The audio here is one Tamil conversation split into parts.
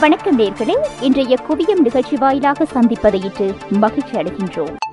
வணக்கம் நேர்களே. இன்றைய குவியம் நிகழ்ச்சி வாயிலாக சந்திப்பதையிட்டு மகிழ்ச்சி அடைகின்றோம்.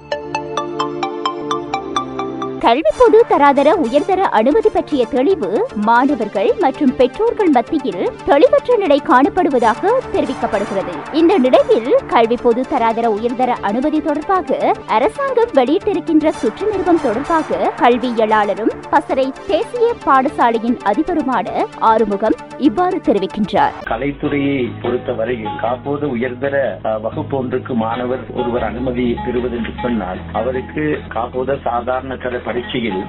கல்வி பொது தராதர உயர்தர அனுமதி பற்றிய தெளிவு மாணவர்கள் மற்றும் பெற்றோர்கள் மத்தியில் தெளிவற்ற நிலை காணப்படுவதாக தெரிவிக்கப்படுகிறது. இந்த நிலையில் கல்வி பொது தராதர உயர்தர அனுமதி தொடர்பாக அரசாங்கம் வெளியிட்டிருக்கின்ற சுற்று நிறுவம் தொடர்பாக கல்வியலாளரும் பசரை தேசிய பாடசாலையின் அதிபருமான ஆறுமுகம் இவ்வாறு தெரிவிக்கின்றார். கலைத்துறையை பொறுத்தவரையில் காப்போது உயர்தர வகுப்பு ஒன்றுக்கு மாணவர் ஒருவர் அனுமதி பெறுவது என்று சொன்னால் அவருக்கு காப்போத சாதாரண தர பரீட்சையில்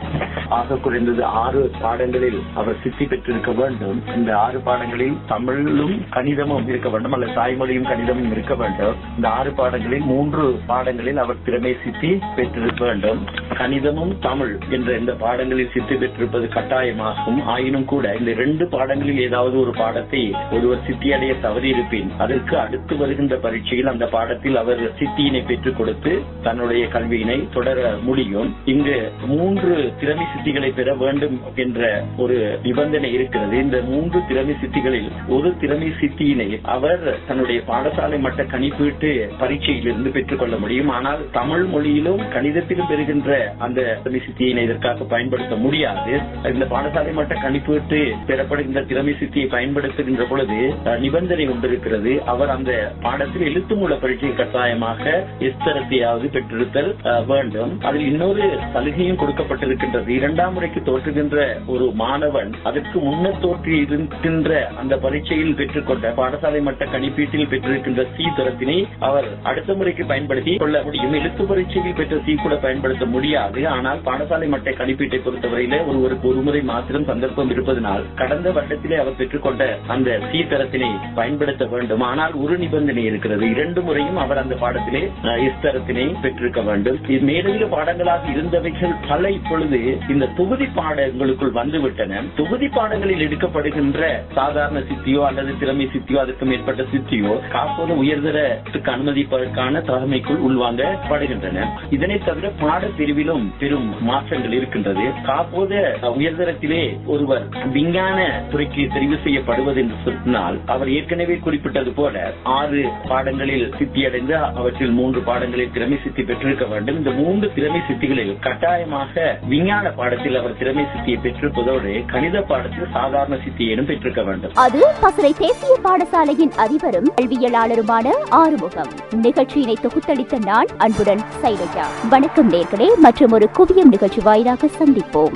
ஆக குறைந்தது ஆறு பாடங்களில் அவர் சித்தி பெற்றிருக்க வேண்டும். இந்த ஆறு பாடங்களில் தமிழும் கணிதமும் இருக்க வேண்டும் அல்லது தாய்மொழியும் கணிதமும் இருக்க வேண்டும். இந்த ஆறு பாடங்களில் மூன்று பாடங்களில் அவர் திறமை சித்தி பெற்றிருக்க வேண்டும். கணிதமும் தமிழ் என்ற இந்த பாடங்களில் சித்தி பெற்றிருப்பது கட்டாயமாகும். ஆயினும் கூட இந்த இரண்டு பாடங்களில் ஏதாவது ஒரு பாடத்தை ஒருவர் சித்தியடைய தவறியிருப்பின். அதற்கு அடுத்து வருகின்ற பரீட்சையில் அந்த பாடத்தில் அவர் சித்தியினை பெற்றுக் கொடுத்து தன்னுடைய கல்வியினை தொடர முடியும். இங்கு மூன்று திறமை சித்திகளை பெற வேண்டும் என்ற ஒரு நிபந்தனை இருக்கிறது. இந்த மூன்று திறமை சித்திகளில் ஒரு திறமை சித்தியினை அவர் தன்னுடைய பாடசாலை மட்ட கணிப்பீட்டு பரீட்சையிலிருந்து பெற்றுக்கொள்ள முடியும். ஆனால் தமிழ் மொழியிலும் கணிதத்திலும் பெறுகின்ற அந்த திறமை சித்தியினை இதற்காக பயன்படுத்த முடியாது. இந்த பாடசாலை மட்ட கணிப்பீட்டு பெறப்படுகின்ற திறமை சித்தியை பயன்படுத்துகின்ற பொழுது நிபந்தனை கொண்டிருக்கிறது அவர் அந்த பாடத்தில் எழுத்து மூல பரீட்சை கட்டாயமாக எஸ்தரத்தையாவது பெற்றிருத்தல் அஹ், வேண்டும். அதில் இன்னொரு சலுகையும் கொடுக்கப்பட்டிருக்கின்றது. இரண்டாம் முறைக்கு தோற்றுகின்ற ஒரு மாணவன் அதற்கு முன்னர் தோற்றி இருக்கின்ற அந்த பரீட்சையில் பெற்றுக்கொண்ட பாடசாலை மட்ட கணிப்பீட்டில் பெற்றிருக்கின்ற சி தரத்தினை அவர் அடுத்த முறைக்கு பயன்படுத்தி கொள்ள முடியும். எழுத்து பரீட்சையில் பெற்ற சி கூட பயன்படுத்த முடியாது. ஆனால் பாடசாலை மட்ட கணிப்பீட்டை பொறுத்தவரையில ஒருவருக்கு ஒருமுறை மாத்திரம் சந்தர்ப்பம் இருப்பதனால் கடந்த வருடத்திலே அவர் பெற்றுக்கொண்ட அந்த சி தரத்தினை பயன்படுத்த வேண்டும். ஆனால் ஒரு நிபந்தனை இருக்கிறது. இரண்டு முறையும் அவர் அந்த பாடத்திலே இஸ்தரத்தினை பெற்றிருக்க வேண்டும். இது மேலதிக பாடங்களாக இருந்தவைகள் பல இப்பொழுது இந்த தொகுதி பாடங்களுக்குள் வந்துவிட்டன. தொகுதி பாடங்களில் எடுக்கப்படுகின்ற சாதாரண சித்தியோ அல்லது திறமை சித்தியோ அதற்கு மேற்பட்ட சித்தியோ காப்போது உயர்தரத்துக்கு அனுமதிப்பதற்கான தலைமைக்குள் உள்வாங்கப்படுகின்றன. இதனை தவிர பாடப்பிரிவிலும் பெரும் மாற்றங்கள் இருக்கின்றது. காப்போத உயர்தரத்திலே ஒருவர் விஞ்ஞான துறைக்கு தெரிவு செய்யப்படுவது என்று சொன்னால் அவர் ஏற்கனவே குறிப்பிட்டது போல ஆறு பாடங்களில் சித்தியடைந்து அவற்றில் மூன்று பாடங்களில் திறமை சித்தி பெற்றிருக்க வேண்டும். இந்த மூன்று திறமை சித்திகளில் கட்டாயமாக விஞ்ஞான பாடத்தில் அவர் திறமை சித்தியை பெற்றிருப்பதோடு கணித பாடத்தில் சாதாரண சித்தியையும் பெற்றிருக்க வேண்டும். அது பசுரை தேசிய பாடசாலையின் அதிபரும் கல்வியலாளருமான ஆறுமுகம். நிகழ்ச்சியினை தொகுத்தளித்த நான் அன்புடன் சைலஜா வணக்கம் நேர்களே மற்றும் ஒரு குவியம் நிகழ்ச்சி வாயிலாக சந்திப்போம்.